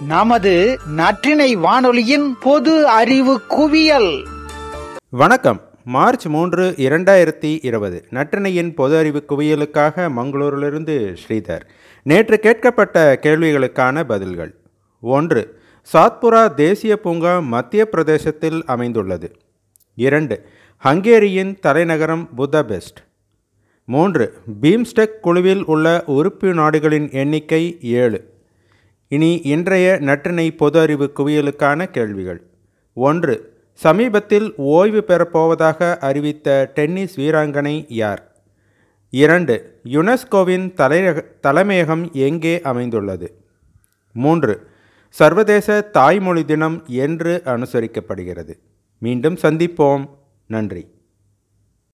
நமது நற்றினை வானொலியின் பொது அறிவு குவியல். வணக்கம். மார்ச் மூன்று இரண்டாயிரத்தி இருபது. நற்றினையின் பொது அறிவு குவியலுக்காக மங்களூரிலிருந்து ஸ்ரீதர். நேற்று கேட்கப்பட்ட கேள்விகளுக்கான பதில்கள். ஒன்று சாத்புரா தேசிய பூங்கா மத்திய பிரதேசத்தில் அமைந்துள்ளது. இரண்டு ஹங்கேரியின் தலைநகரம் புதபெஸ்ட். மூன்று பீம்ஸ்டெக் குழுவில் உள்ள உறுப்பு நாடுகளின் எண்ணிக்கை ஏழு. இனி இன்றைய நற்றினை பொது அறிவு குவியலுக்கான கேள்விகள். ஒன்று சமீபத்தில் ஓய்வு பெறப்போவதாக அறிவித்த டென்னிஸ் வீராங்கனை யார்? இரண்டு யுனெஸ்கோவின் தலையக தலைமையகம் எங்கே அமைந்துள்ளது? மூன்று சர்வதேச தாய்மொழி தினம் என்று அனுசரிக்கப்படுகிறது. மீண்டும் சந்திப்போம். நன்றி.